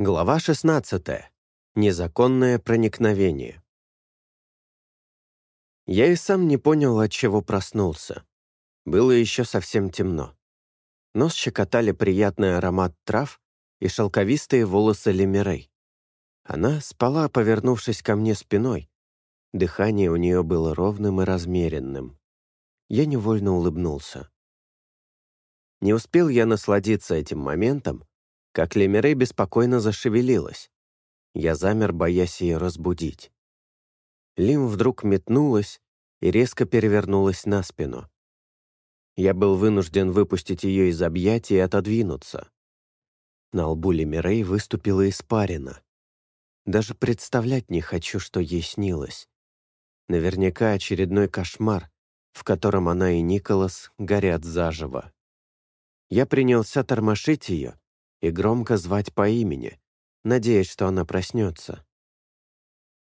Глава 16. Незаконное проникновение. Я и сам не понял, от чего проснулся. Было еще совсем темно. Нос щекотали приятный аромат трав и шелковистые волосы Лемирей. Она спала, повернувшись ко мне спиной. Дыхание у нее было ровным и размеренным. Я невольно улыбнулся. Не успел я насладиться этим моментом, как Лемирей беспокойно зашевелилась. Я замер, боясь ее разбудить. Лим вдруг метнулась и резко перевернулась на спину. Я был вынужден выпустить ее из объятий и отодвинуться. На лбу Лемирей выступила испарина. Даже представлять не хочу, что ей снилось. Наверняка очередной кошмар, в котором она и Николас горят заживо. Я принялся тормошить ее, и громко звать по имени, надеясь, что она проснется.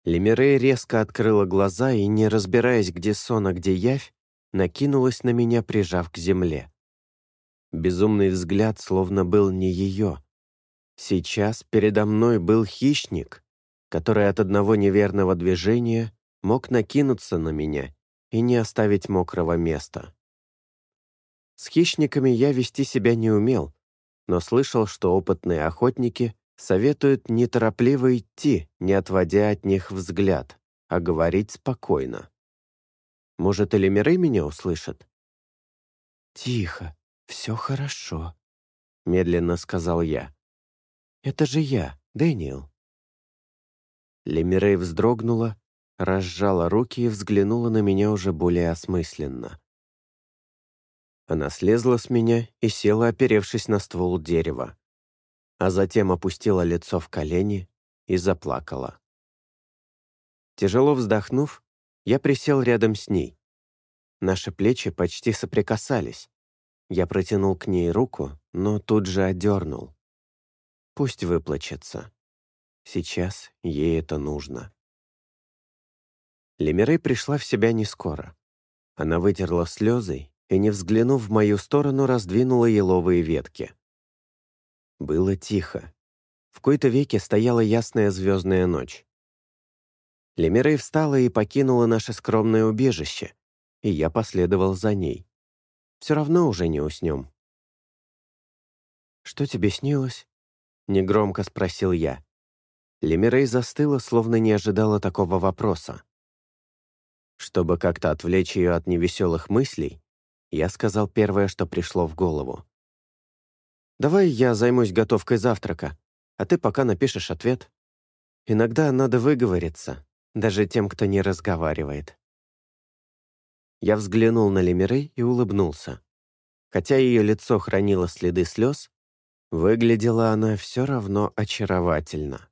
Лемирей резко открыла глаза и, не разбираясь, где сон, а где явь, накинулась на меня, прижав к земле. Безумный взгляд словно был не ее. Сейчас передо мной был хищник, который от одного неверного движения мог накинуться на меня и не оставить мокрого места. С хищниками я вести себя не умел, но слышал, что опытные охотники советуют неторопливо идти, не отводя от них взгляд, а говорить спокойно. Может, или миры меня услышат? «Тихо, все хорошо», — медленно сказал я. «Это же я, Дэниел». Лемирей вздрогнула, разжала руки и взглянула на меня уже более осмысленно. Она слезла с меня и села, оперевшись на ствол дерева, а затем опустила лицо в колени и заплакала. Тяжело вздохнув, я присел рядом с ней. Наши плечи почти соприкасались. Я протянул к ней руку, но тут же отдернул. Пусть выплачется. Сейчас ей это нужно. Лемирей пришла в себя не скоро. Она вытерла слезы и, не взглянув в мою сторону, раздвинула еловые ветки. Было тихо. В кои-то веке стояла ясная звездная ночь. Лемирей встала и покинула наше скромное убежище, и я последовал за ней. Все равно уже не уснем. «Что тебе снилось?» — негромко спросил я. Лемирей застыла, словно не ожидала такого вопроса. Чтобы как-то отвлечь ее от невеселых мыслей, я сказал первое, что пришло в голову. «Давай я займусь готовкой завтрака, а ты пока напишешь ответ. Иногда надо выговориться, даже тем, кто не разговаривает». Я взглянул на Лемирей и улыбнулся. Хотя ее лицо хранило следы слез, выглядела она все равно очаровательно.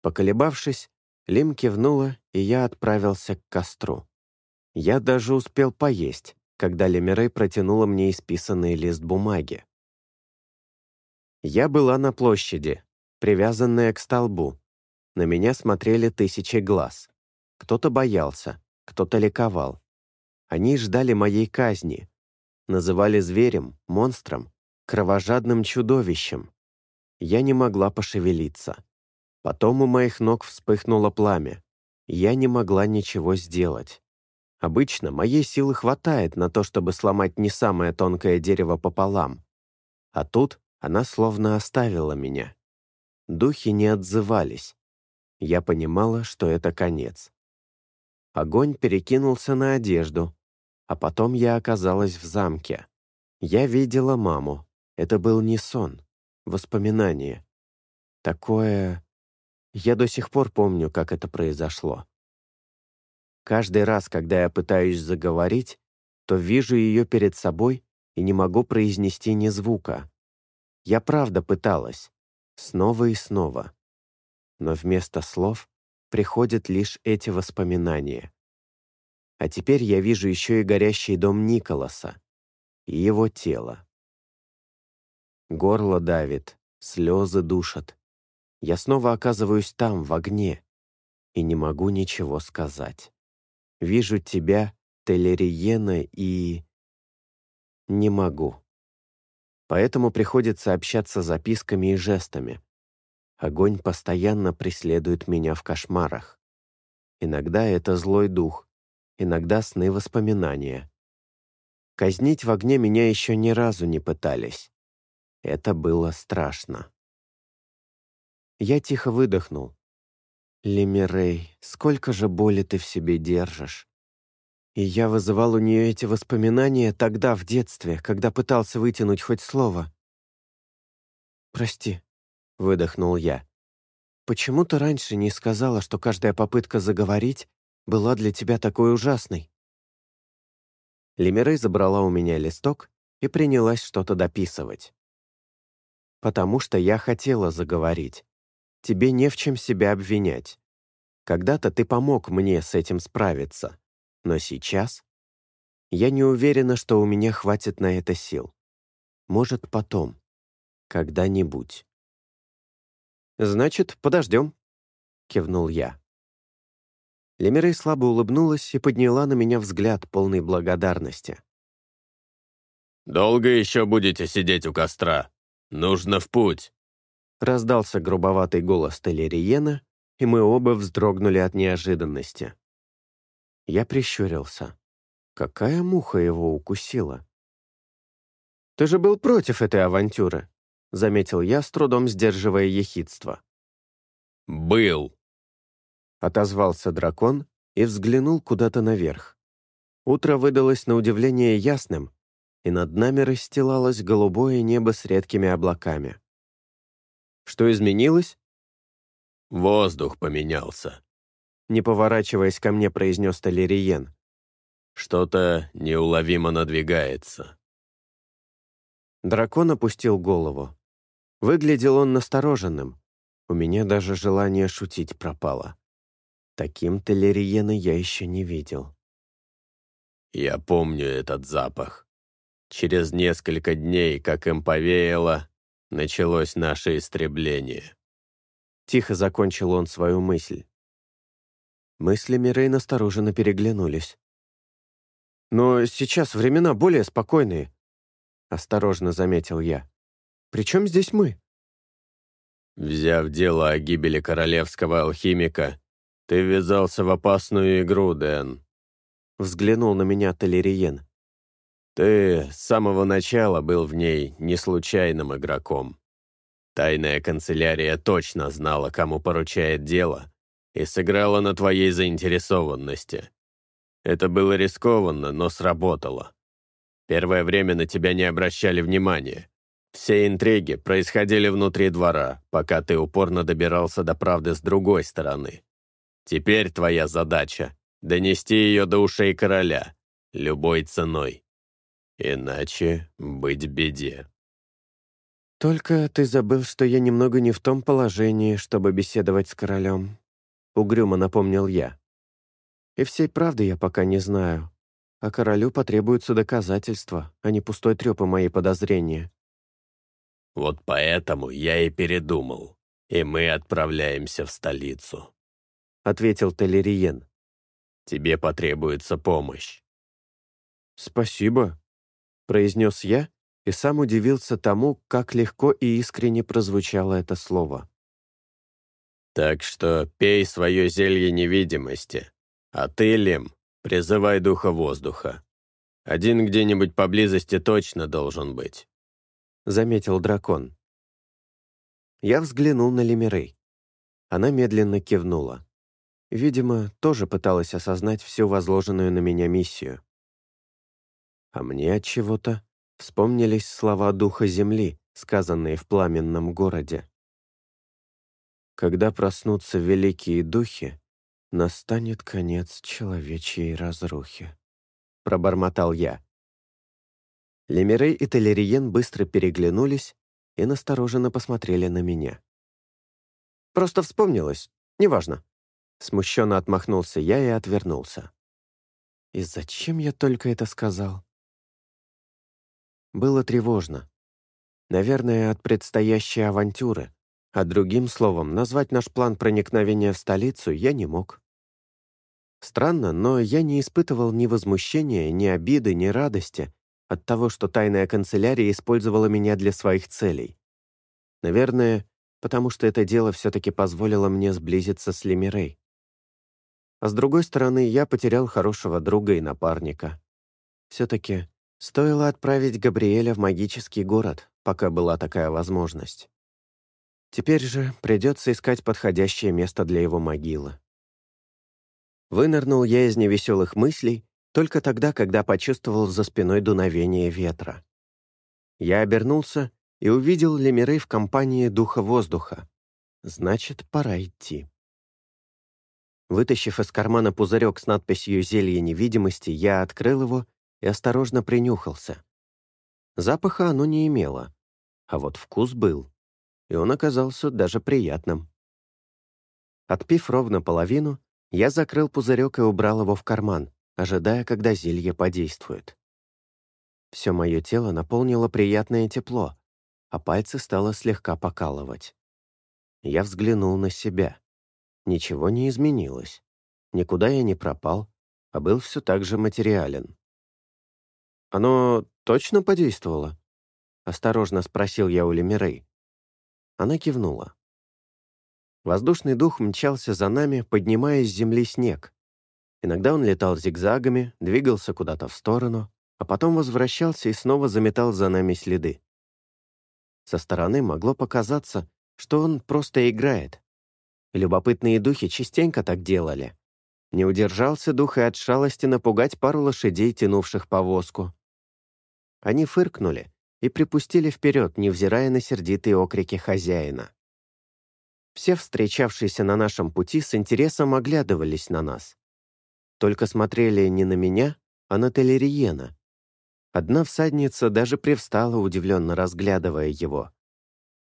Поколебавшись, Лим кивнула, и я отправился к костру. Я даже успел поесть, когда Лемирей протянула мне исписанный лист бумаги. Я была на площади, привязанная к столбу. На меня смотрели тысячи глаз. Кто-то боялся, кто-то ликовал. Они ждали моей казни. Называли зверем, монстром, кровожадным чудовищем. Я не могла пошевелиться. Потом у моих ног вспыхнуло пламя. Я не могла ничего сделать. Обычно моей силы хватает на то, чтобы сломать не самое тонкое дерево пополам. А тут она словно оставила меня. Духи не отзывались. Я понимала, что это конец. Огонь перекинулся на одежду, а потом я оказалась в замке. Я видела маму. Это был не сон, воспоминание. Такое... Я до сих пор помню, как это произошло. Каждый раз, когда я пытаюсь заговорить, то вижу ее перед собой и не могу произнести ни звука. Я правда пыталась. Снова и снова. Но вместо слов приходят лишь эти воспоминания. А теперь я вижу еще и горящий дом Николаса и его тело. Горло давит, слезы душат. Я снова оказываюсь там, в огне, и не могу ничего сказать. Вижу тебя, Телериена, и... Не могу. Поэтому приходится общаться записками и жестами, Огонь постоянно преследует меня в кошмарах. Иногда это злой дух, иногда сны воспоминания. Казнить в огне меня еще ни разу не пытались. Это было страшно. Я тихо выдохнул. «Лемирей, сколько же боли ты в себе держишь?» И я вызывал у нее эти воспоминания тогда, в детстве, когда пытался вытянуть хоть слово. «Прости», — выдохнул я. «Почему ты раньше не сказала, что каждая попытка заговорить была для тебя такой ужасной?» Лемирей забрала у меня листок и принялась что-то дописывать. «Потому что я хотела заговорить. Тебе не в чем себя обвинять. Когда-то ты помог мне с этим справиться, но сейчас я не уверена, что у меня хватит на это сил. Может, потом, когда-нибудь». «Значит, подождем», — кивнул я. Лемирей слабо улыбнулась и подняла на меня взгляд, полный благодарности. «Долго еще будете сидеть у костра? Нужно в путь!» Раздался грубоватый голос Телериена, и мы оба вздрогнули от неожиданности. Я прищурился. Какая муха его укусила? «Ты же был против этой авантюры», — заметил я, с трудом сдерживая ехидство. «Был», — отозвался дракон и взглянул куда-то наверх. Утро выдалось на удивление ясным, и над нами расстилалось голубое небо с редкими облаками. «Что изменилось?» «Воздух поменялся», — не поворачиваясь ко мне, произнес Толериен. «Что-то неуловимо надвигается». Дракон опустил голову. Выглядел он настороженным. У меня даже желание шутить пропало. Таким Телериена я еще не видел. «Я помню этот запах. Через несколько дней, как им повеяло, началось наше истребление». Тихо закончил он свою мысль. Мысли Мирей настороженно переглянулись. «Но сейчас времена более спокойные», — осторожно заметил я. «При чем здесь мы?» Взяв дело о гибели королевского алхимика, «Ты ввязался в опасную игру, Дэн», — взглянул на меня Толериен. «Ты с самого начала был в ней не случайным игроком. Тайная канцелярия точно знала, кому поручает дело, и сыграла на твоей заинтересованности. Это было рискованно, но сработало. Первое время на тебя не обращали внимания. Все интриги происходили внутри двора, пока ты упорно добирался до правды с другой стороны. Теперь твоя задача — донести ее до ушей короля, любой ценой. Иначе быть беде. «Только ты забыл, что я немного не в том положении, чтобы беседовать с королем», — угрюмо напомнил я. «И всей правды я пока не знаю, а королю потребуются доказательства, а не пустой трёп и мои подозрения». «Вот поэтому я и передумал, и мы отправляемся в столицу», ответил Телериен. «Тебе потребуется помощь». «Спасибо», — произнес я и сам удивился тому, как легко и искренне прозвучало это слово. «Так что пей свое зелье невидимости, а ты, Лем, призывай духа воздуха. Один где-нибудь поблизости точно должен быть», — заметил дракон. Я взглянул на Лемирей. Она медленно кивнула. Видимо, тоже пыталась осознать всю возложенную на меня миссию. А мне от чего-то вспомнились слова духа земли, сказанные в пламенном городе. Когда проснутся великие духи, настанет конец человечьей разрухи. Пробормотал я. Лемирей и Телериен быстро переглянулись и настороженно посмотрели на меня. «Просто вспомнилось. Неважно», Смущенно отмахнулся я и отвернулся. И зачем я только это сказал? Было тревожно. Наверное, от предстоящей авантюры, а другим словом, назвать наш план проникновения в столицу я не мог. Странно, но я не испытывал ни возмущения, ни обиды, ни радости от того, что тайная канцелярия использовала меня для своих целей. Наверное, потому что это дело все-таки позволило мне сблизиться с Лемирей. А с другой стороны, я потерял хорошего друга и напарника. Все-таки стоило отправить Габриэля в магический город, пока была такая возможность. Теперь же придется искать подходящее место для его могилы. Вынырнул я из невеселых мыслей только тогда, когда почувствовал за спиной дуновение ветра. Я обернулся и увидел Лемирей в компании духа воздуха. Значит, пора идти. Вытащив из кармана пузырек с надписью «Зелье невидимости», я открыл его и осторожно принюхался. Запаха оно не имело, а вот вкус был, и он оказался даже приятным. Отпив ровно половину, я закрыл пузырек и убрал его в карман, ожидая, когда зелье подействует. Все мое тело наполнило приятное тепло, а пальцы стало слегка покалывать. Я взглянул на себя. Ничего не изменилось. Никуда я не пропал, а был все так же материален. «Оно точно подействовало?» — осторожно спросил я у Лемирей. Она кивнула. Воздушный дух мчался за нами, поднимая с земли снег. Иногда он летал зигзагами, двигался куда-то в сторону, а потом возвращался и снова заметал за нами следы. Со стороны могло показаться, что он просто играет. Любопытные духи частенько так делали. Не удержался дух и от шалости напугать пару лошадей, тянувших повозку. Они фыркнули и припустили вперед, невзирая на сердитые окрики хозяина. Все встречавшиеся на нашем пути с интересом оглядывались на нас. Только смотрели не на меня, а на Телериена, Одна всадница даже привстала, удивленно разглядывая его.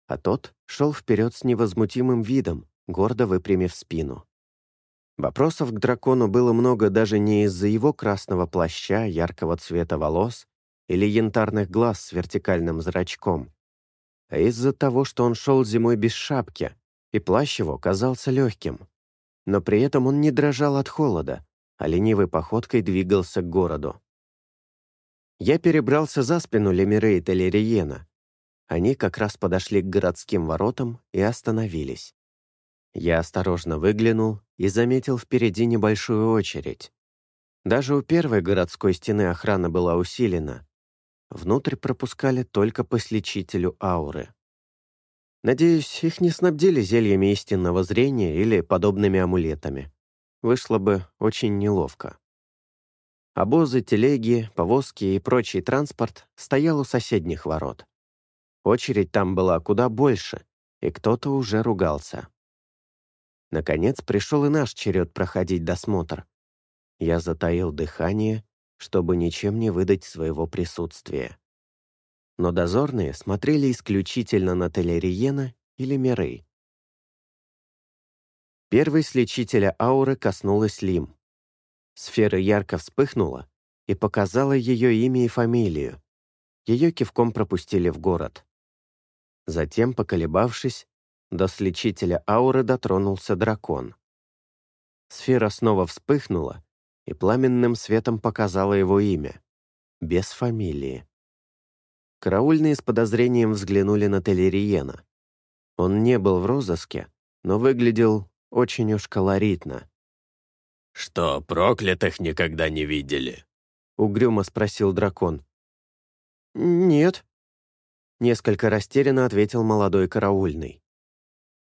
А тот шел вперед с невозмутимым видом, гордо выпрямив спину. Вопросов к дракону было много даже не из-за его красного плаща, яркого цвета волос или янтарных глаз с вертикальным зрачком, а из-за того, что он шел зимой без шапки, и плащ его казался легким. Но при этом он не дрожал от холода, а ленивой походкой двигался к городу. Я перебрался за спину Лемире и Телериена. Они как раз подошли к городским воротам и остановились. Я осторожно выглянул и заметил впереди небольшую очередь. Даже у первой городской стены охрана была усилена. Внутрь пропускали только по сличителю ауры. Надеюсь, их не снабдили зельями истинного зрения или подобными амулетами. Вышло бы очень неловко. Обозы, телеги, повозки и прочий транспорт стоял у соседних ворот. Очередь там была куда больше, и кто-то уже ругался. Наконец пришел и наш черед проходить досмотр. Я затаил дыхание, чтобы ничем не выдать своего присутствия. Но дозорные смотрели исключительно на Телериена или Мирей. Первый с ауры коснулась Лим. Сфера ярко вспыхнула и показала ее имя и фамилию. Ее кивком пропустили в город. Затем, поколебавшись, до сличителя ауры дотронулся дракон. Сфера снова вспыхнула и пламенным светом показала его имя, без фамилии. Караульные с подозрением взглянули на Телериена. Он не был в розыске, но выглядел очень уж колоритно. «Что, проклятых никогда не видели?» — угрюмо спросил дракон. «Нет», — несколько растерянно ответил молодой караульный.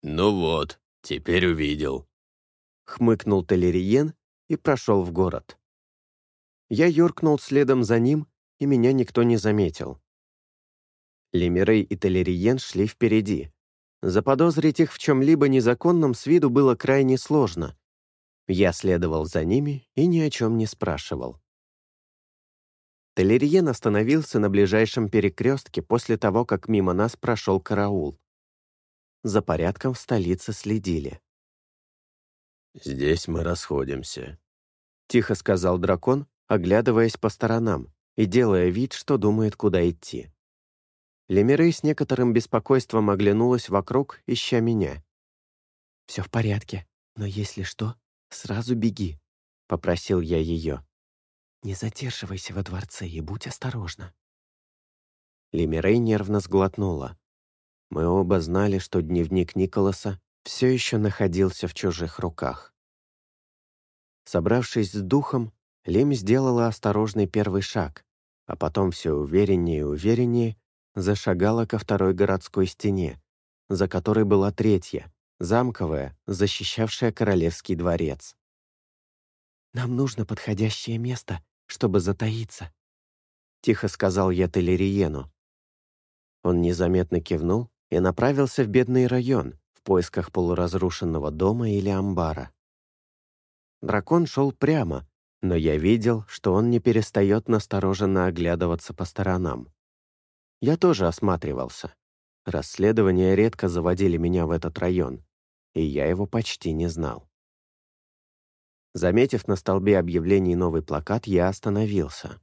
«Ну вот, теперь увидел», — хмыкнул Телериен и прошел в город. Я юркнул следом за ним, и меня никто не заметил. Лемирей и Телериен шли впереди. Заподозрить их в чем-либо незаконном с виду было крайне сложно, я следовал за ними и ни о чем не спрашивал. Телериен остановился на ближайшем перекрестке после того, как мимо нас прошел караул. За порядком в столице следили. «Здесь мы расходимся», — тихо сказал дракон, оглядываясь по сторонам и делая вид, что думает, куда идти. Лемирей с некоторым беспокойством оглянулась вокруг, ища меня. «Все в порядке, но если что, «Сразу беги», — попросил я ее. «Не задерживайся во дворце и будь осторожна». Лемирей нервно сглотнула. Мы оба знали, что дневник Николаса все еще находился в чужих руках. Собравшись с духом, Лим сделала осторожный первый шаг, а потом все увереннее и увереннее зашагала ко второй городской стене, за которой была третья, замковая, защищавшая королевский дворец. «Нам нужно подходящее место, чтобы затаиться», — тихо сказал я Телериену. Он незаметно кивнул и направился в бедный район в поисках полуразрушенного дома или амбара. Дракон шел прямо, но я видел, что он не перестает настороженно оглядываться по сторонам. Я тоже осматривался. Расследования редко заводили меня в этот район, и я его почти не знал. Заметив на столбе объявлений новый плакат, я остановился.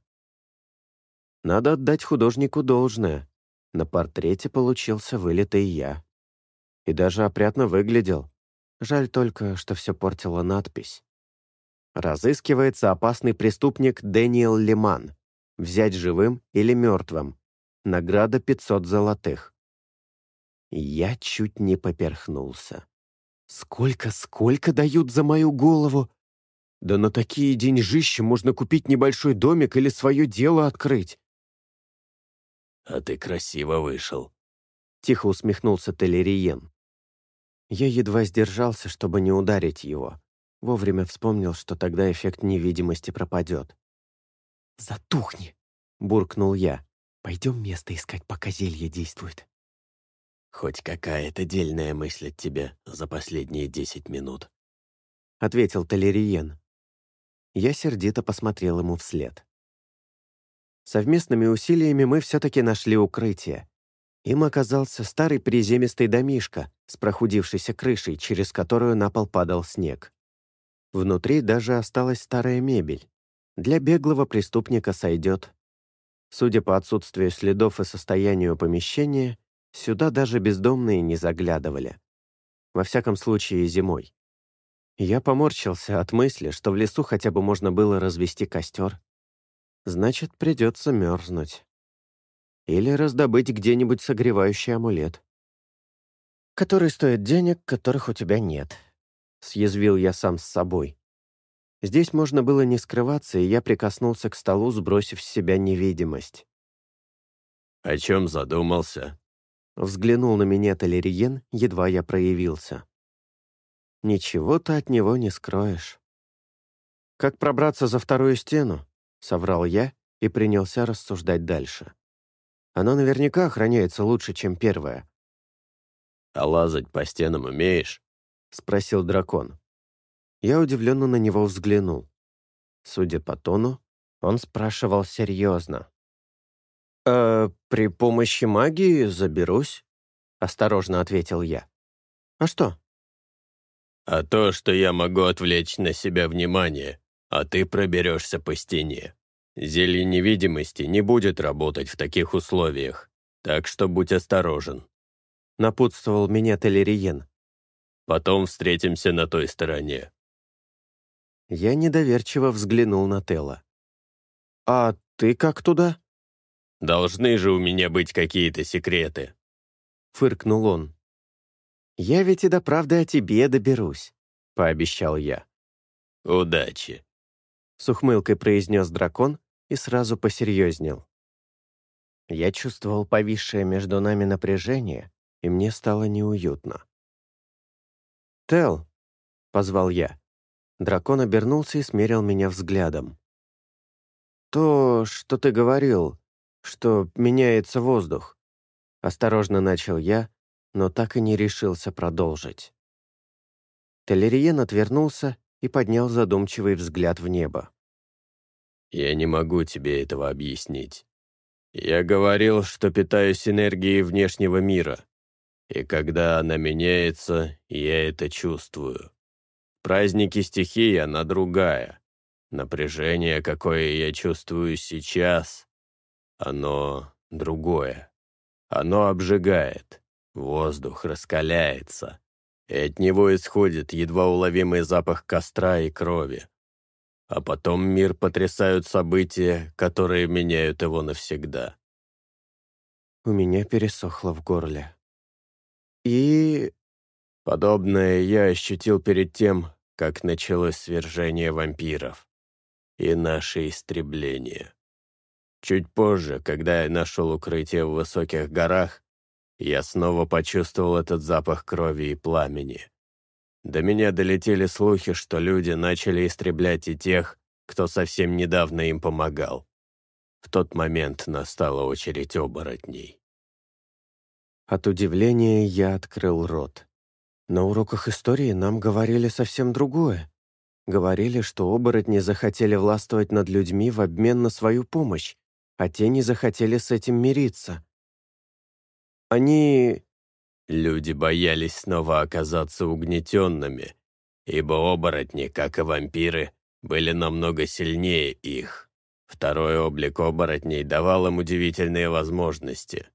Надо отдать художнику должное. На портрете получился вылитый я. И даже опрятно выглядел. Жаль только, что все портила надпись. Разыскивается опасный преступник Дэниел Лиман. Взять живым или мертвым. Награда 500 золотых. Я чуть не поперхнулся. Сколько, сколько дают за мою голову? Да на такие деньжища можно купить небольшой домик или свое дело открыть. «А ты красиво вышел», — тихо усмехнулся Телериен. Я едва сдержался, чтобы не ударить его. Вовремя вспомнил, что тогда эффект невидимости пропадет. «Затухни!» — буркнул я. «Пойдем место искать, пока зелье действует». «Хоть какая-то дельная мысль от тебя за последние десять минут», — ответил Толериен. Я сердито посмотрел ему вслед. Совместными усилиями мы все-таки нашли укрытие. Им оказался старый приземистый домишко с прохудившейся крышей, через которую на пол падал снег. Внутри даже осталась старая мебель. Для беглого преступника сойдет. Судя по отсутствию следов и состоянию помещения, сюда даже бездомные не заглядывали. Во всяком случае, зимой. Я поморщился от мысли, что в лесу хотя бы можно было развести костер. Значит, придется мерзнуть. Или раздобыть где-нибудь согревающий амулет. Который стоит денег, которых у тебя нет. Съязвил я сам с собой. Здесь можно было не скрываться, и я прикоснулся к столу, сбросив с себя невидимость. «О чем задумался?» Взглянул на меня Толериен, едва я проявился. «Ничего ты от него не скроешь». «Как пробраться за вторую стену?» — соврал я и принялся рассуждать дальше. «Оно наверняка охраняется лучше, чем первое». «А лазать по стенам умеешь?» — спросил дракон. Я удивленно на него взглянул. Судя по тону, он спрашивал серьезно. «Э, «При помощи магии заберусь», — осторожно ответил я. «А что?» «А то, что я могу отвлечь на себя внимание, а ты проберешься по стене. Зелье невидимости не будет работать в таких условиях, так что будь осторожен», — напутствовал меня Телериен. «Потом встретимся на той стороне». Я недоверчиво взглянул на Телла. «А ты как туда?» «Должны же у меня быть какие-то секреты», — фыркнул он. «Я ведь и до правды о тебе доберусь», — пообещал я. «Удачи», с ухмылкой произнес дракон и сразу посерьезнел. Я чувствовал повисшее между нами напряжение, и мне стало неуютно. «Тел!» — позвал я. Дракон обернулся и смерил меня взглядом. «То, что ты говорил, что меняется воздух», — осторожно начал я, но так и не решился продолжить. Телериен отвернулся и поднял задумчивый взгляд в небо. «Я не могу тебе этого объяснить. Я говорил, что питаюсь энергией внешнего мира, и когда она меняется, я это чувствую. В празднике стихии она другая. Напряжение, какое я чувствую сейчас, оно другое. Оно обжигает, воздух раскаляется, и от него исходит едва уловимый запах костра и крови. А потом мир потрясают события, которые меняют его навсегда. У меня пересохло в горле. и...» Подобное я ощутил перед тем, как началось свержение вампиров и наше истребление. Чуть позже, когда я нашел укрытие в высоких горах, я снова почувствовал этот запах крови и пламени. До меня долетели слухи, что люди начали истреблять и тех, кто совсем недавно им помогал. В тот момент настала очередь оборотней. От удивления я открыл рот. На уроках истории нам говорили совсем другое. Говорили, что оборотни захотели властвовать над людьми в обмен на свою помощь, а те не захотели с этим мириться. Они... Люди боялись снова оказаться угнетенными, ибо оборотни, как и вампиры, были намного сильнее их. Второй облик оборотней давал им удивительные возможности.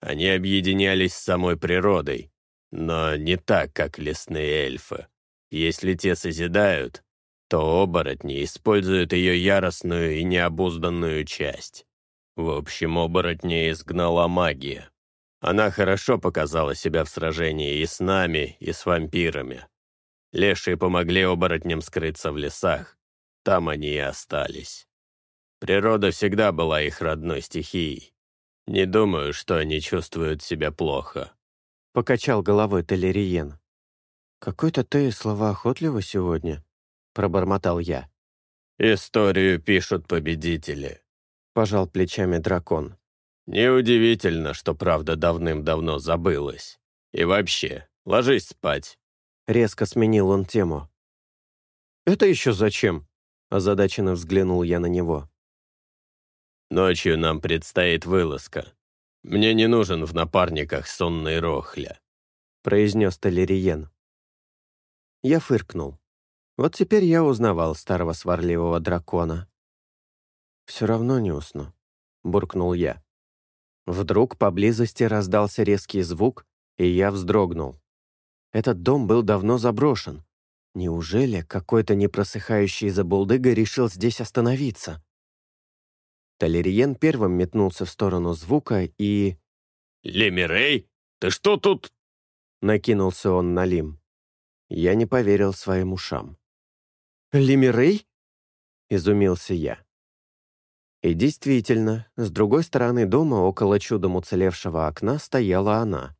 Они объединялись с самой природой, но не так, как лесные эльфы. Если те созидают, то оборотни используют ее яростную и необузданную часть. В общем, оборотня изгнала магия. Она хорошо показала себя в сражении и с нами, и с вампирами. Лешие помогли оборотням скрыться в лесах. Там они и остались. Природа всегда была их родной стихией. Не думаю, что они чувствуют себя плохо. Покачал головой Телериен. «Какой-то ты словоохотливый сегодня», — пробормотал я. «Историю пишут победители», пожал плечами дракон. «Неудивительно, что правда давным-давно забылась. И вообще, ложись спать». Резко сменил он тему. «Это еще зачем?» Озадаченно взглянул я на него. «Ночью нам предстоит вылазка. Мне не нужен в напарниках сонный рохля», произнес Толериен. Я фыркнул. Вот теперь я узнавал старого сварливого дракона. «Все равно не усну», — буркнул я. Вдруг поблизости раздался резкий звук, и я вздрогнул. Этот дом был давно заброшен. Неужели какой-то непросыхающий забулдыга решил здесь остановиться? Толериен первым метнулся в сторону звука и... «Лемирей, ты что тут?» Накинулся он на Лим. Я не поверил своим ушам. «Лемирей?» — изумился я. И действительно, с другой стороны дома, около чудом уцелевшего окна, стояла она.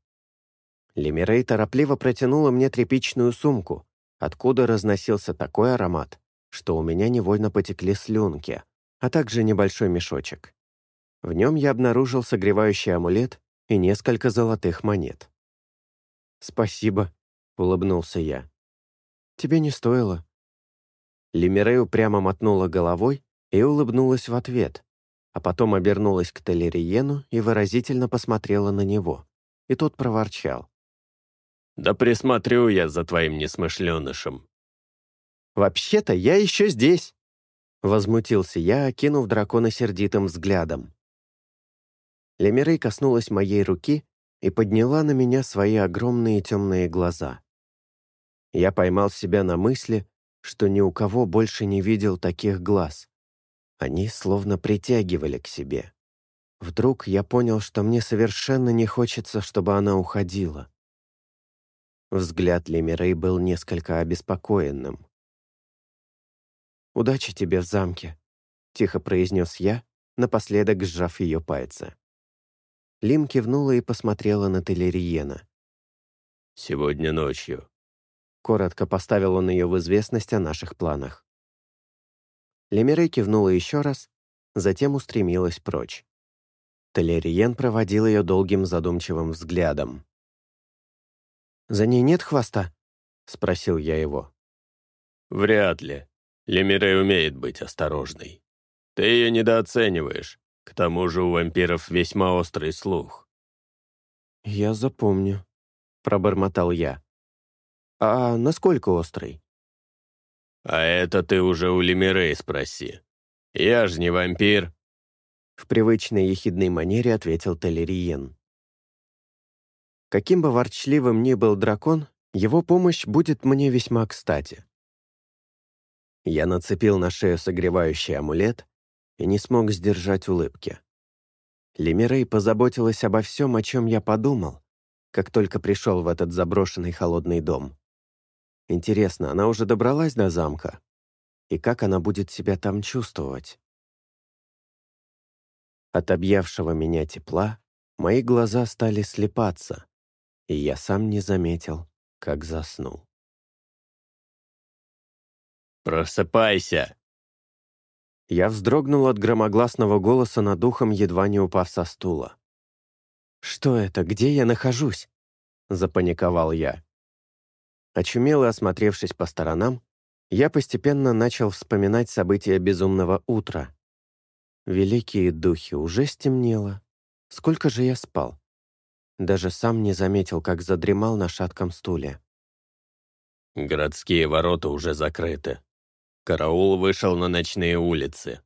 Лемирей торопливо протянула мне тряпичную сумку, откуда разносился такой аромат, что у меня невольно потекли слюнки, а также небольшой мешочек. В нем я обнаружил согревающий амулет и несколько золотых монет. «Спасибо», — улыбнулся я. «Тебе не стоило». Лемирей упрямо мотнула головой и улыбнулась в ответ, а потом обернулась к Телериену и выразительно посмотрела на него. И тот проворчал. «Да присмотрю я за твоим несмышленышем». «Вообще-то я еще здесь!» Возмутился я, окинув дракона сердитым взглядом. Лемирей коснулась моей руки и подняла на меня свои огромные темные глаза. Я поймал себя на мысли, что ни у кого больше не видел таких глаз. Они словно притягивали к себе. Вдруг я понял, что мне совершенно не хочется, чтобы она уходила. Взгляд Лемирей был несколько обеспокоенным. «Удачи тебе в замке», — тихо произнес я, напоследок сжав ее пальцы. Лим кивнула и посмотрела на Телериена. «Сегодня ночью». Коротко поставил он ее в известность о наших планах. Лемирей кивнула еще раз, затем устремилась прочь. Толериен проводил ее долгим задумчивым взглядом. «За ней нет хвоста?» — спросил я его. «Вряд ли. Лемирей умеет быть осторожной. Ты ее недооцениваешь. К тому же у вампиров весьма острый слух». «Я запомню», — пробормотал я. «А насколько острый?» «А это ты уже у Лемирей спроси. Я же не вампир». В привычной ехидной манере ответил Телериен. Каким бы ворчливым ни был дракон, его помощь будет мне весьма кстати. Я нацепил на шею согревающий амулет и не смог сдержать улыбки. Лемирей позаботилась обо всем, о чем я подумал, как только пришел в этот заброшенный холодный дом. Интересно, она уже добралась до замка? И как она будет себя там чувствовать? От объявшего меня тепла мои глаза стали слепаться, и я сам не заметил, как заснул. «Просыпайся!» Я вздрогнул от громогласного голоса над ухом, едва не упав со стула. «Что это? Где я нахожусь?» — запаниковал я. Очумело осмотревшись по сторонам, я постепенно начал вспоминать события безумного утра. Великие духи, уже стемнело. Сколько же я спал? Даже сам не заметил, как задремал на шатком стуле. «Городские ворота уже закрыты. Караул вышел на ночные улицы.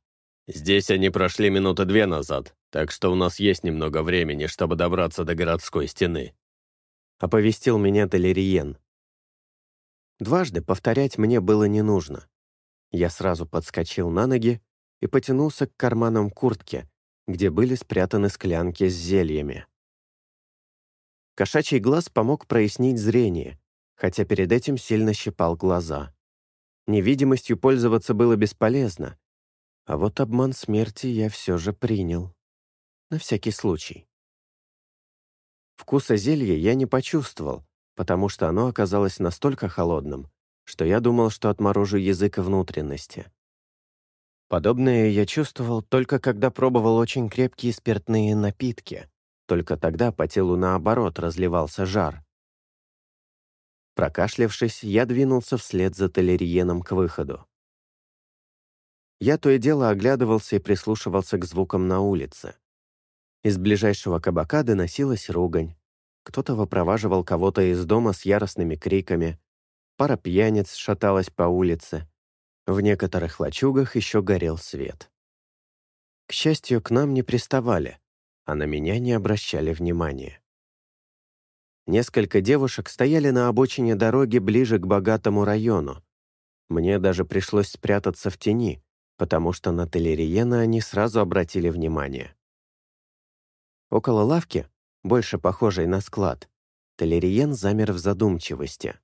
Здесь они прошли минуты две назад, так что у нас есть немного времени, чтобы добраться до городской стены», — оповестил меня Телериен. Дважды повторять мне было не нужно. Я сразу подскочил на ноги и потянулся к карманам куртки, где были спрятаны склянки с зельями. Кошачий глаз помог прояснить зрение, хотя перед этим сильно щипал глаза. Невидимостью пользоваться было бесполезно, а вот обман смерти я все же принял. На всякий случай. Вкуса зелья я не почувствовал, потому что оно оказалось настолько холодным, что я думал, что отморожу язык и внутренности. Подобное я чувствовал только когда пробовал очень крепкие спиртные напитки. Только тогда по телу наоборот разливался жар. Прокашлявшись, я двинулся вслед за Толериеном к выходу. Я то и дело оглядывался и прислушивался к звукам на улице. Из ближайшего кабака доносилась ругань. Кто-то выпроваживал кого-то из дома с яростными криками. Пара пьяниц шаталась по улице. В некоторых лачугах еще горел свет. К счастью, к нам не приставали, а на меня не обращали внимания. Несколько девушек стояли на обочине дороги ближе к богатому району. Мне даже пришлось спрятаться в тени, потому что на Телериена они сразу обратили внимание. Около лавки, больше похожей на склад, Телериен замер в задумчивости.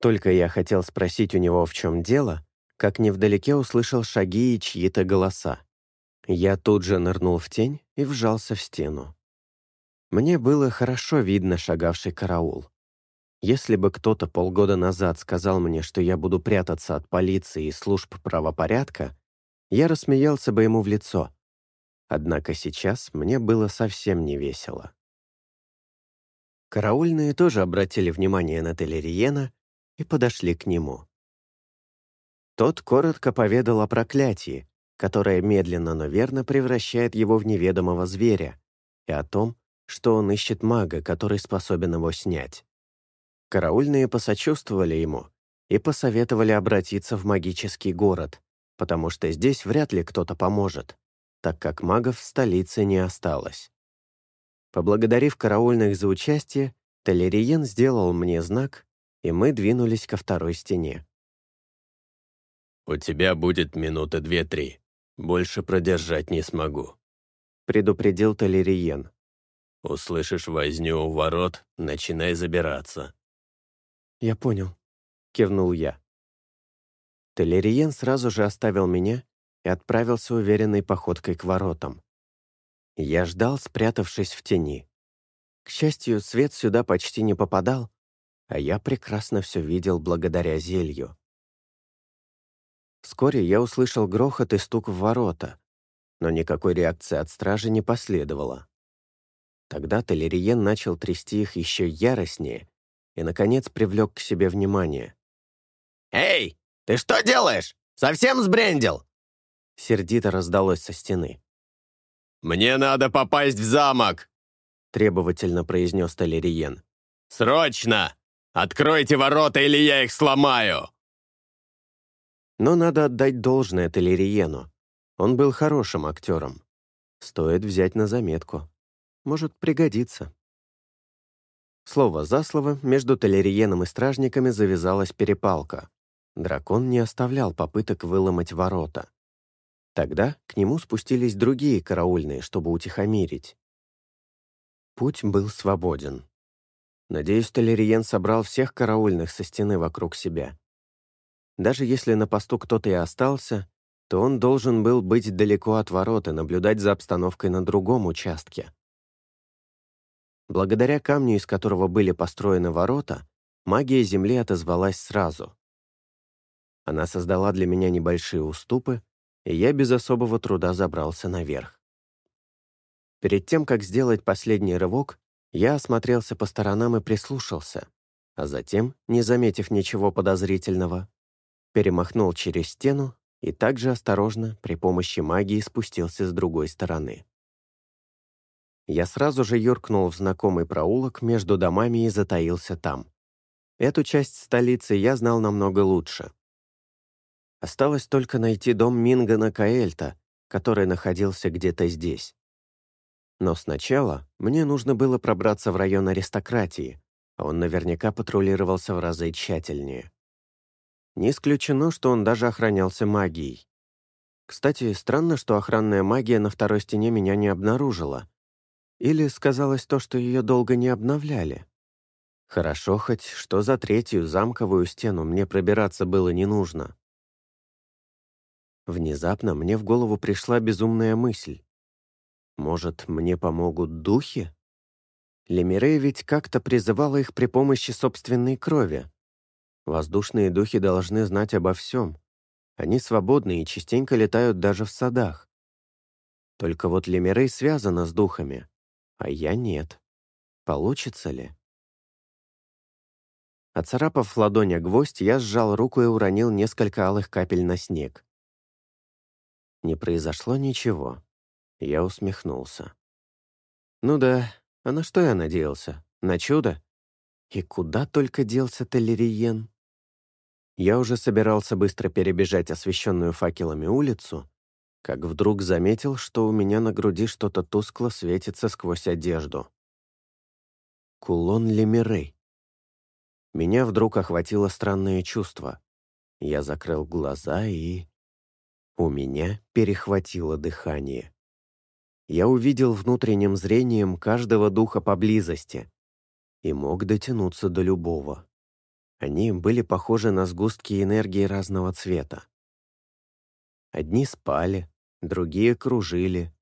Только я хотел спросить у него, в чем дело, как невдалеке услышал шаги и чьи-то голоса. Я тут же нырнул в тень и вжался в стену. Мне было хорошо видно шагавший караул. Если бы кто-то полгода назад сказал мне, что я буду прятаться от полиции и служб правопорядка, я рассмеялся бы ему в лицо. Однако сейчас мне было совсем не весело. Караульные тоже обратили внимание на Телериена и подошли к нему. Тот коротко поведал о проклятии, которое медленно, но верно превращает его в неведомого зверя, и о том, что он ищет мага, который способен его снять. Караульные посочувствовали ему и посоветовали обратиться в магический город, потому что здесь вряд ли кто-то поможет, так как магов в столице не осталось. Поблагодарив караульных за участие, Толериен сделал мне знак, и мы двинулись ко второй стене. «У тебя будет минуты две-три. Больше продержать не смогу», — предупредил Толериен. «Услышишь возню у ворот, начинай забираться». «Я понял», — кивнул я. Телериен сразу же оставил меня и отправился уверенной походкой к воротам. Я ждал, спрятавшись в тени. К счастью, свет сюда почти не попадал, а я прекрасно все видел благодаря зелью. Вскоре я услышал грохот и стук в ворота, но никакой реакции от стражи не последовало. Тогда Телериен начал трясти их еще яростнее и, наконец, привлек к себе внимание. «Эй, ты что делаешь? Совсем сбрендил?» Сердито раздалось со стены. «Мне надо попасть в замок!» требовательно произнес Толериен. «Срочно! Откройте ворота, или я их сломаю!» Но надо отдать должное Толериену. Он был хорошим актером. Стоит взять на заметку. Может пригодиться. Слово за слово, между Толериеном и стражниками завязалась перепалка. Дракон не оставлял попыток выломать ворота. Тогда к нему спустились другие караульные, чтобы утихомирить. Путь был свободен. Надеюсь, Толериен собрал всех караульных со стены вокруг себя. Даже если на посту кто-то и остался, то он должен был быть далеко от ворот и наблюдать за обстановкой на другом участке. Благодаря камню, из которого были построены ворота, магия Земли отозвалась сразу. Она создала для меня небольшие уступы, и я без особого труда забрался наверх. Перед тем, как сделать последний рывок, я осмотрелся по сторонам и прислушался, а затем, не заметив ничего подозрительного, перемахнул через стену и также осторожно при помощи магии спустился с другой стороны. Я сразу же юркнул в знакомый проулок между домами и затаился там. Эту часть столицы я знал намного лучше. Осталось только найти дом Мингана Каэльта, который находился где-то здесь. Но сначала мне нужно было пробраться в район аристократии, а он наверняка патрулировался в разы тщательнее. Не исключено, что он даже охранялся магией. Кстати, странно, что охранная магия на второй стене меня не обнаружила. Или сказалось то, что ее долго не обновляли. Хорошо хоть, что за третью замковую стену мне пробираться было не нужно. Внезапно мне в голову пришла безумная мысль. Может, мне помогут духи? Лемире ведь как-то призывала их при помощи собственной крови. Воздушные духи должны знать обо всем. Они свободны и частенько летают даже в садах. Только вот Лемирей связана с духами, а я нет. Получится ли? Оцарапав ладонь о гвоздь, я сжал руку и уронил несколько алых капель на снег. Не произошло ничего. Я усмехнулся. Ну да, а на что я надеялся? На чудо? И куда только делся Телериен? Я уже собирался быстро перебежать освещенную факелами улицу, как вдруг заметил, что у меня на груди что-то тускло светится сквозь одежду. Кулон Лемирей. Меня вдруг охватило странное чувство. Я закрыл глаза и... У меня перехватило дыхание. Я увидел внутренним зрением каждого духа поблизости и мог дотянуться до любого. Они были похожи на сгустки энергии разного цвета. Одни спали, другие кружили.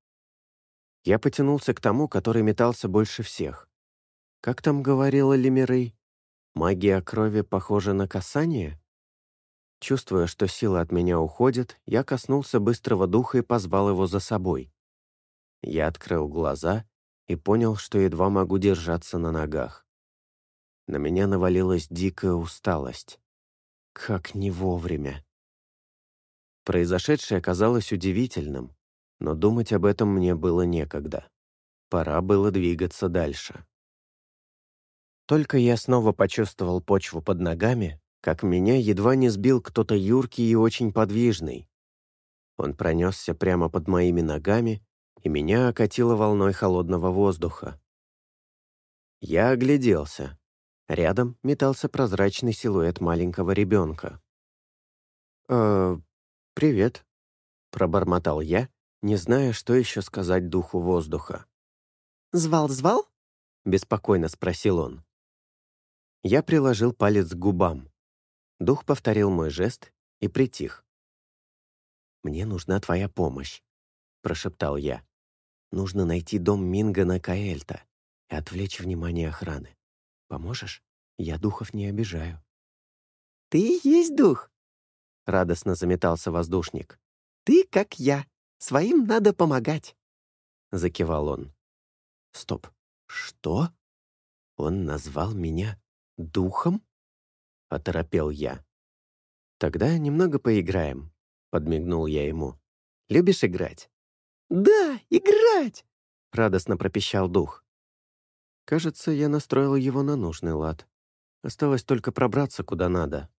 Я потянулся к тому, который метался больше всех. Как там говорила Лемирей? Магия крови похожа на касание? Чувствуя, что сила от меня уходит, я коснулся быстрого духа и позвал его за собой. Я открыл глаза и понял, что едва могу держаться на ногах. На меня навалилась дикая усталость. Как не вовремя. Произошедшее казалось удивительным, но думать об этом мне было некогда. Пора было двигаться дальше. Только я снова почувствовал почву под ногами, как меня едва не сбил кто-то юркий и очень подвижный. Он пронесся прямо под моими ногами, и меня окатило волной холодного воздуха. Я огляделся. Рядом метался прозрачный силуэт маленького ребенка. «Э, привет», — пробормотал я, не зная, что еще сказать духу воздуха. «Звал-звал?» — беспокойно спросил он. Я приложил палец к губам. Дух повторил мой жест и притих. «Мне нужна твоя помощь», — прошептал я. «Нужно найти дом Мингана Каэльта и отвлечь внимание охраны. Поможешь? Я духов не обижаю». «Ты есть дух?» — радостно заметался воздушник. «Ты как я. Своим надо помогать», — закивал он. «Стоп. Что? Он назвал меня духом?» — оторопел я. «Тогда немного поиграем», — подмигнул я ему. «Любишь играть?» «Да, играть!» — радостно пропищал дух. Кажется, я настроил его на нужный лад. Осталось только пробраться куда надо.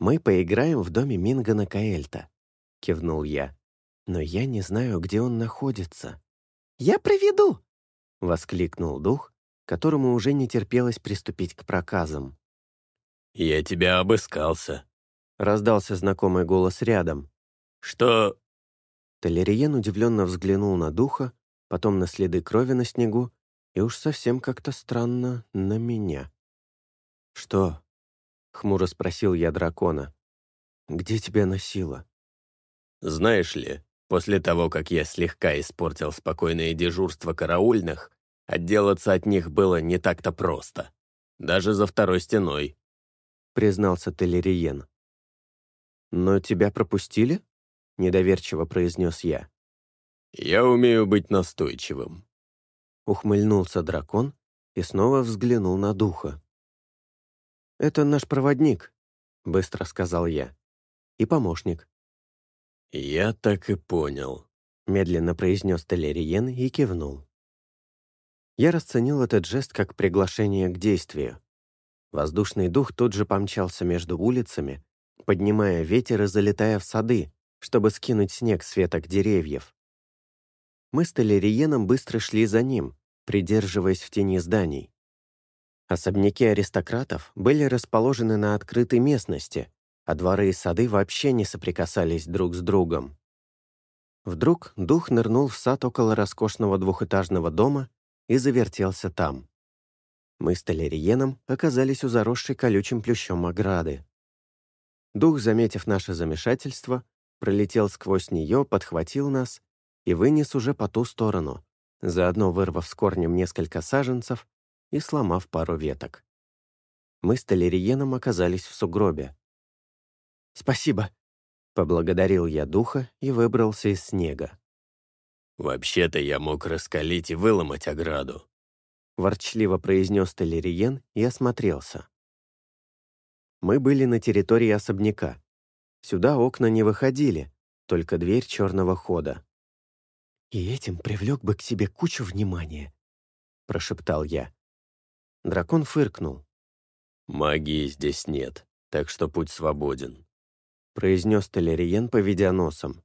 «Мы поиграем в доме Мингана Каэльта», — кивнул я. «Но я не знаю, где он находится». «Я проведу!» — воскликнул дух, которому уже не терпелось приступить к проказам. «Я тебя обыскался», — раздался знакомый голос рядом. «Что?» Толериен удивленно взглянул на духа, потом на следы крови на снегу и уж совсем как-то странно на меня. «Что?» — хмуро спросил я дракона. «Где тебя носило?» «Знаешь ли, после того, как я слегка испортил спокойное дежурство караульных, отделаться от них было не так-то просто. Даже за второй стеной», — признался Телериен. «Но тебя пропустили?» — недоверчиво произнес я. «Я умею быть настойчивым», — ухмыльнулся дракон и снова взглянул на духа. «Это наш проводник», — быстро сказал я. «И помощник». «Я так и понял», — медленно произнес Телериен и кивнул. Я расценил этот жест как приглашение к действию. Воздушный дух тут же помчался между улицами, поднимая ветер и залетая в сады, чтобы скинуть снег с веток деревьев. Мы с Толериеном быстро шли за ним, придерживаясь в тени зданий. Особняки аристократов были расположены на открытой местности, а дворы и сады вообще не соприкасались друг с другом. Вдруг дух нырнул в сад около роскошного двухэтажного дома и завертелся там. Мы с Толериеном оказались у заросшей колючим плющом ограды. Дух, заметив наше замешательство, пролетел сквозь нее, подхватил нас и вынес уже по ту сторону, заодно вырвав с корнем несколько саженцев и сломав пару веток. Мы с Толериеном оказались в сугробе. «Спасибо», — поблагодарил я духа и выбрался из снега. «Вообще-то я мог раскалить и выломать ограду», — ворчливо произнес Толериен и осмотрелся. Мы были на территории особняка. Сюда окна не выходили, только дверь черного хода. «И этим привлек бы к себе кучу внимания», — прошептал я. Дракон фыркнул. «Магии здесь нет, так что путь свободен», — произнес Толериен, поведя носом.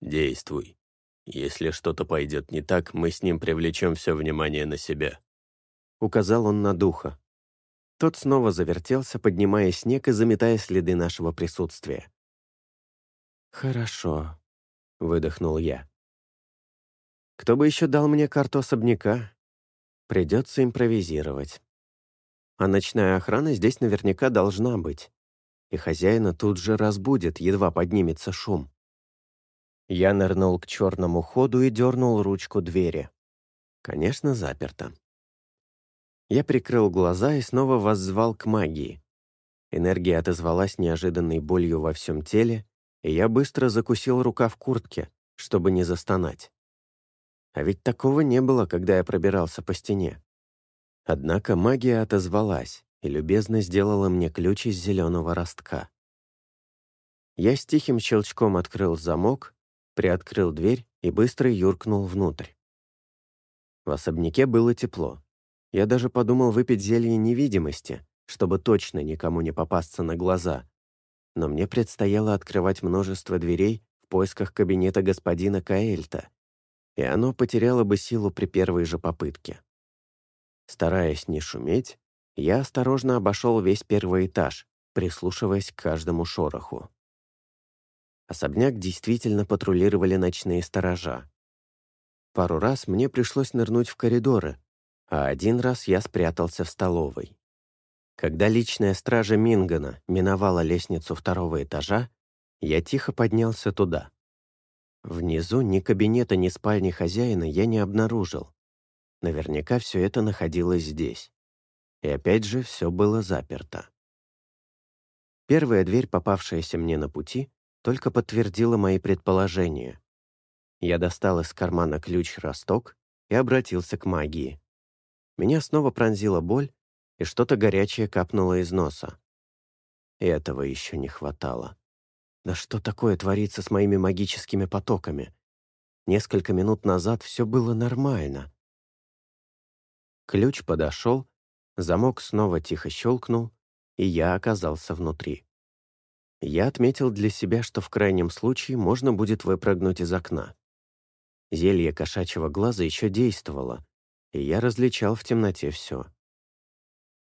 «Действуй. Если что-то пойдет не так, мы с ним привлечем все внимание на себя», — указал он на духа. Тот снова завертелся, поднимая снег и заметая следы нашего присутствия. «Хорошо», — выдохнул я. Кто бы еще дал мне карту особняка? Придется импровизировать. А ночная охрана здесь наверняка должна быть. И хозяина тут же разбудит, едва поднимется шум. Я нырнул к черному ходу и дернул ручку двери. Конечно, заперто. Я прикрыл глаза и снова воззвал к магии. Энергия отозвалась неожиданной болью во всем теле, и я быстро закусил рука в куртке, чтобы не застонать. А ведь такого не было, когда я пробирался по стене. Однако магия отозвалась и любезно сделала мне ключ из зеленого ростка. Я с тихим щелчком открыл замок, приоткрыл дверь и быстро юркнул внутрь. В особняке было тепло. Я даже подумал выпить зелье невидимости, чтобы точно никому не попасться на глаза. Но мне предстояло открывать множество дверей в поисках кабинета господина Каэльта и оно потеряло бы силу при первой же попытке. Стараясь не шуметь, я осторожно обошел весь первый этаж, прислушиваясь к каждому шороху. Особняк действительно патрулировали ночные сторожа. Пару раз мне пришлось нырнуть в коридоры, а один раз я спрятался в столовой. Когда личная стража Мингана миновала лестницу второго этажа, я тихо поднялся туда. Внизу ни кабинета, ни спальни хозяина я не обнаружил. Наверняка все это находилось здесь. И опять же, все было заперто. Первая дверь, попавшаяся мне на пути, только подтвердила мои предположения. Я достал из кармана ключ-росток и обратился к магии. Меня снова пронзила боль, и что-то горячее капнуло из носа. И этого еще не хватало. Да что такое творится с моими магическими потоками? Несколько минут назад все было нормально. Ключ подошел, замок снова тихо щелкнул, и я оказался внутри. Я отметил для себя, что в крайнем случае можно будет выпрыгнуть из окна. Зелье кошачьего глаза еще действовало, и я различал в темноте все.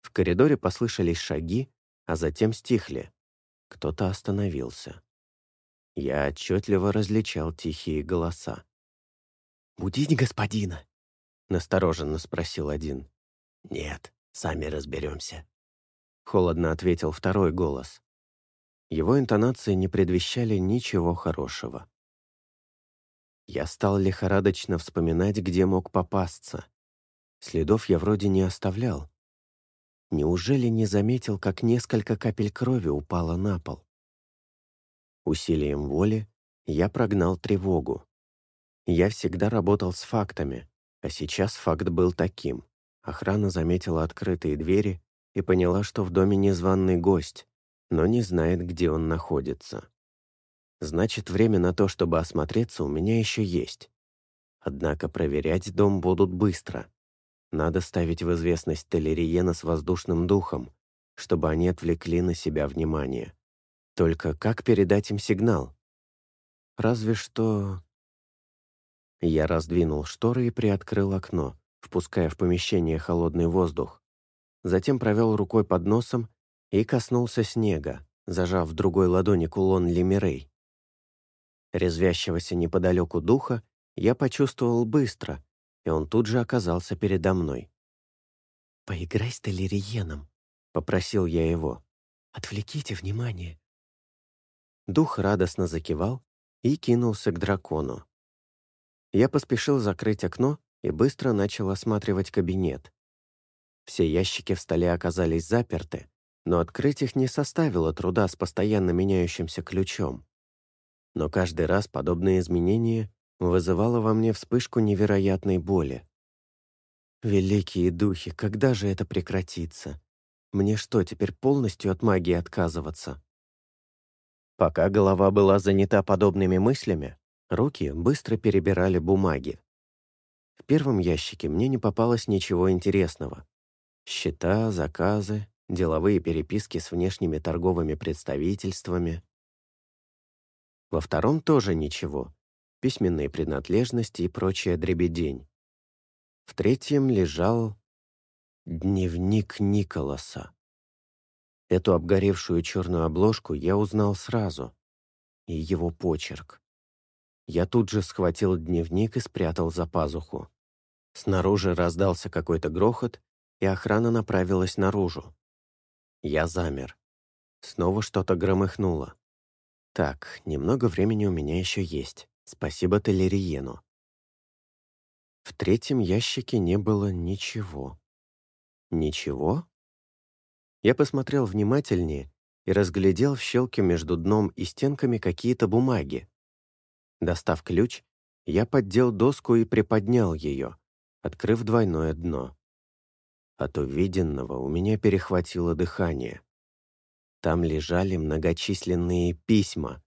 В коридоре послышались шаги, а затем стихли. Кто-то остановился я отчетливо различал тихие голоса. «Будить господина!» — настороженно спросил один. «Нет, сами разберемся», — холодно ответил второй голос. Его интонации не предвещали ничего хорошего. Я стал лихорадочно вспоминать, где мог попасться. Следов я вроде не оставлял. Неужели не заметил, как несколько капель крови упало на пол? Усилием воли я прогнал тревогу. Я всегда работал с фактами, а сейчас факт был таким. Охрана заметила открытые двери и поняла, что в доме незваный гость, но не знает, где он находится. Значит, время на то, чтобы осмотреться, у меня еще есть. Однако проверять дом будут быстро. Надо ставить в известность Телериена с воздушным духом, чтобы они отвлекли на себя внимание. Только как передать им сигнал? Разве что... Я раздвинул шторы и приоткрыл окно, впуская в помещение холодный воздух. Затем провел рукой под носом и коснулся снега, зажав в другой ладони кулон Лемирей. Резвящегося неподалеку духа я почувствовал быстро, и он тут же оказался передо мной. «Поиграй с Телериеном», — попросил я его. «Отвлеките внимание». Дух радостно закивал и кинулся к дракону. Я поспешил закрыть окно и быстро начал осматривать кабинет. Все ящики в столе оказались заперты, но открыть их не составило труда с постоянно меняющимся ключом но каждый раз подобное изменение вызывало во мне вспышку невероятной боли. «Великие духи, когда же это прекратится? Мне что, теперь полностью от магии отказываться?» Пока голова была занята подобными мыслями, руки быстро перебирали бумаги. В первом ящике мне не попалось ничего интересного. Счета, заказы, деловые переписки с внешними торговыми представительствами, во втором тоже ничего. Письменные принадлежности и прочая дребедень. В третьем лежал дневник Николаса. Эту обгоревшую черную обложку я узнал сразу. И его почерк. Я тут же схватил дневник и спрятал за пазуху. Снаружи раздался какой-то грохот, и охрана направилась наружу. Я замер. Снова что-то громыхнуло. Так, немного времени у меня еще есть. Спасибо Телериену. В третьем ящике не было ничего. Ничего? Я посмотрел внимательнее и разглядел в щелке между дном и стенками какие-то бумаги. Достав ключ, я поддел доску и приподнял ее, открыв двойное дно. От увиденного у меня перехватило дыхание. Там лежали многочисленные письма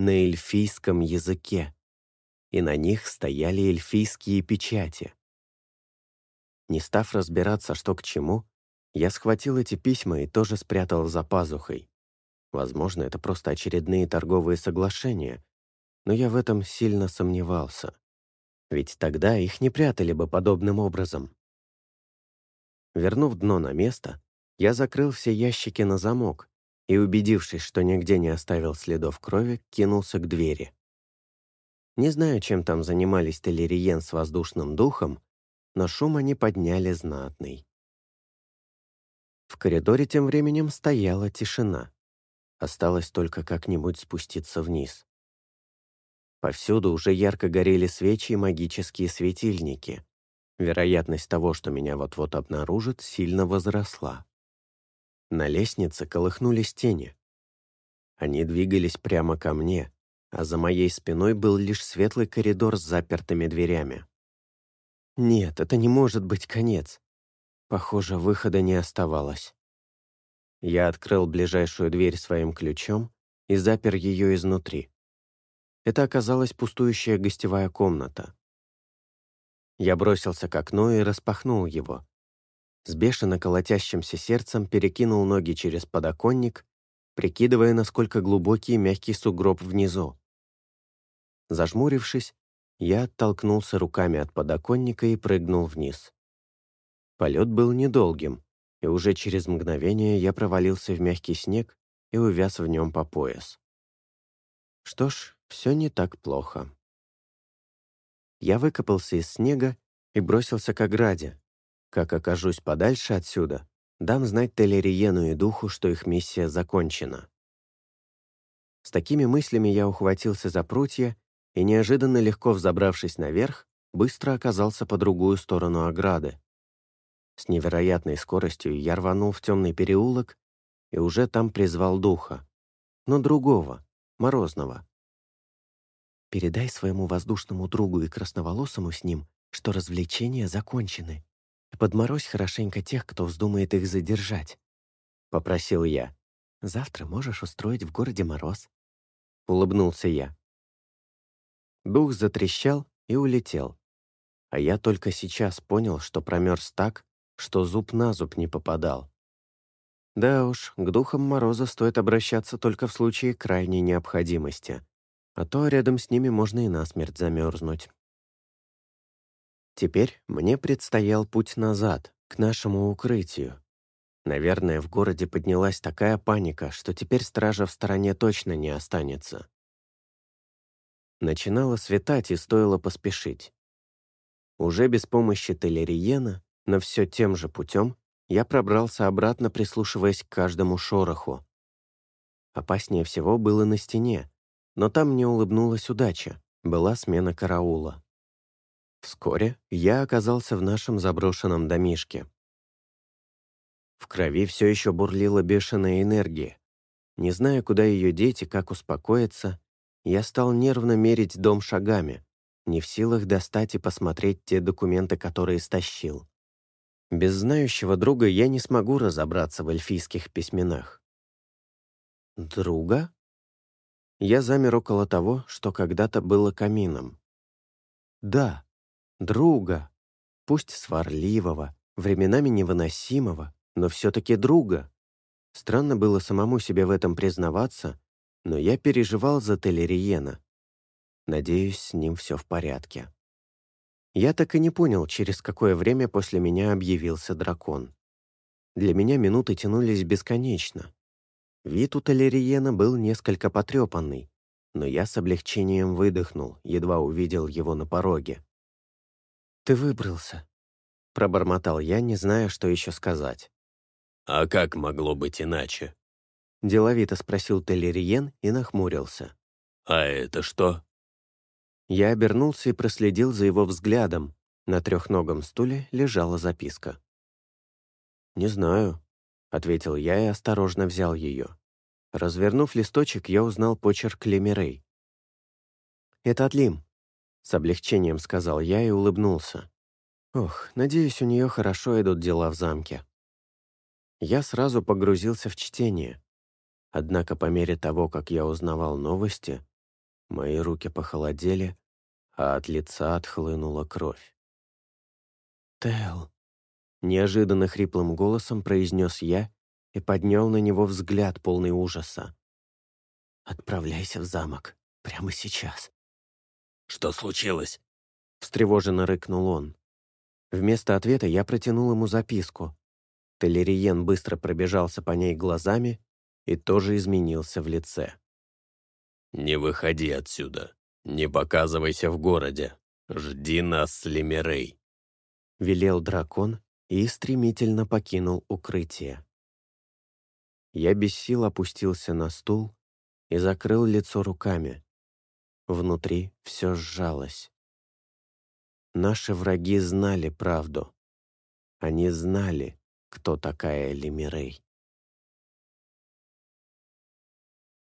на эльфийском языке, и на них стояли эльфийские печати. Не став разбираться, что к чему, я схватил эти письма и тоже спрятал за пазухой. Возможно, это просто очередные торговые соглашения, но я в этом сильно сомневался. Ведь тогда их не прятали бы подобным образом. Вернув дно на место, я закрыл все ящики на замок и, убедившись, что нигде не оставил следов крови, кинулся к двери. Не знаю, чем там занимались Телериен с воздушным духом, но шум они подняли знатный. В коридоре тем временем стояла тишина. Осталось только как-нибудь спуститься вниз. Повсюду уже ярко горели свечи и магические светильники. Вероятность того, что меня вот-вот обнаружат, сильно возросла. На лестнице колыхнулись тени. Они двигались прямо ко мне, а за моей спиной был лишь светлый коридор с запертыми дверями. Нет, это не может быть конец. Похоже, выхода не оставалось. Я открыл ближайшую дверь своим ключом и запер ее изнутри. Это оказалась пустующая гостевая комната. Я бросился к окну и распахнул его, с бешено колотящимся сердцем перекинул ноги через подоконник, прикидывая, насколько глубокий и мягкий сугроб внизу. Зажмурившись, я оттолкнулся руками от подоконника и прыгнул вниз. Полет был недолгим, и уже через мгновение я провалился в мягкий снег и увяз в нем по пояс. Что ж, все не так плохо. Я выкопался из снега и бросился к ограде. Как окажусь подальше отсюда, дам знать Телериену и Духу, что их миссия закончена. С такими мыслями я ухватился за прутья и, неожиданно легко взобравшись наверх, быстро оказался по другую сторону ограды. С невероятной скоростью я рванул в темный переулок и уже там призвал духа, но другого, морозного. «Передай своему воздушному другу и красноволосому с ним, что развлечения закончены, подморозь хорошенько тех, кто вздумает их задержать», — попросил я. «Завтра можешь устроить в городе мороз», — улыбнулся я. Дух затрещал и улетел. А я только сейчас понял, что промерз так, что зуб на зуб не попадал. Да уж, к духам мороза стоит обращаться только в случае крайней необходимости, а то рядом с ними можно и насмерть замерзнуть. Теперь мне предстоял путь назад, к нашему укрытию. Наверное, в городе поднялась такая паника, что теперь стража в стороне точно не останется. Начинало светать, и стоило поспешить. Уже без помощи Телериена, но все тем же путем, я пробрался обратно, прислушиваясь к каждому шороху. Опаснее всего было на стене, но там мне улыбнулась удача, была смена караула. Вскоре я оказался в нашем заброшенном домишке. В крови все еще бурлила бешеная энергия. Не зная, куда ее деть и как успокоиться, я стал нервно мерить дом шагами, не в силах достать и посмотреть те документы, которые стащил. Без знающего друга я не смогу разобраться в эльфийских письменах. Друга? Я замер около того, что когда-то было камином. Да, друга. Пусть сварливого, временами невыносимого, но все-таки друга. Странно было самому себе в этом признаваться, но я переживал за Телериена. Надеюсь, с ним все в порядке. Я так и не понял, через какое время после меня объявился дракон. Для меня минуты тянулись бесконечно. Вид у Толериена был несколько потрепанный, но я с облегчением выдохнул, едва увидел его на пороге. «Ты выбрался», — пробормотал я, не зная, что еще сказать. «А как могло быть иначе?» — деловито спросил Телериен и нахмурился. «А это что?» Я обернулся и проследил за его взглядом. На трехногом стуле лежала записка. «Не знаю», — ответил я и осторожно взял ее. Развернув листочек, я узнал почерк Лемирей. «Это от Лим», — с облегчением сказал я и улыбнулся. «Ох, надеюсь, у нее хорошо идут дела в замке». Я сразу погрузился в чтение. Однако по мере того, как я узнавал новости, мои руки похолодели, а от лица отхлынула кровь. «Тел», — неожиданно хриплым голосом произнес я и поднял на него взгляд, полный ужаса. «Отправляйся в замок. Прямо сейчас». «Что случилось?» — встревоженно рыкнул он. Вместо ответа я протянул ему записку. Телериен быстро пробежался по ней глазами и тоже изменился в лице. «Не выходи отсюда. Не показывайся в городе. Жди нас с Лемерей», — велел дракон и стремительно покинул укрытие. Я без сил опустился на стул и закрыл лицо руками. Внутри все сжалось. Наши враги знали правду. Они знали, кто такая Лемирей.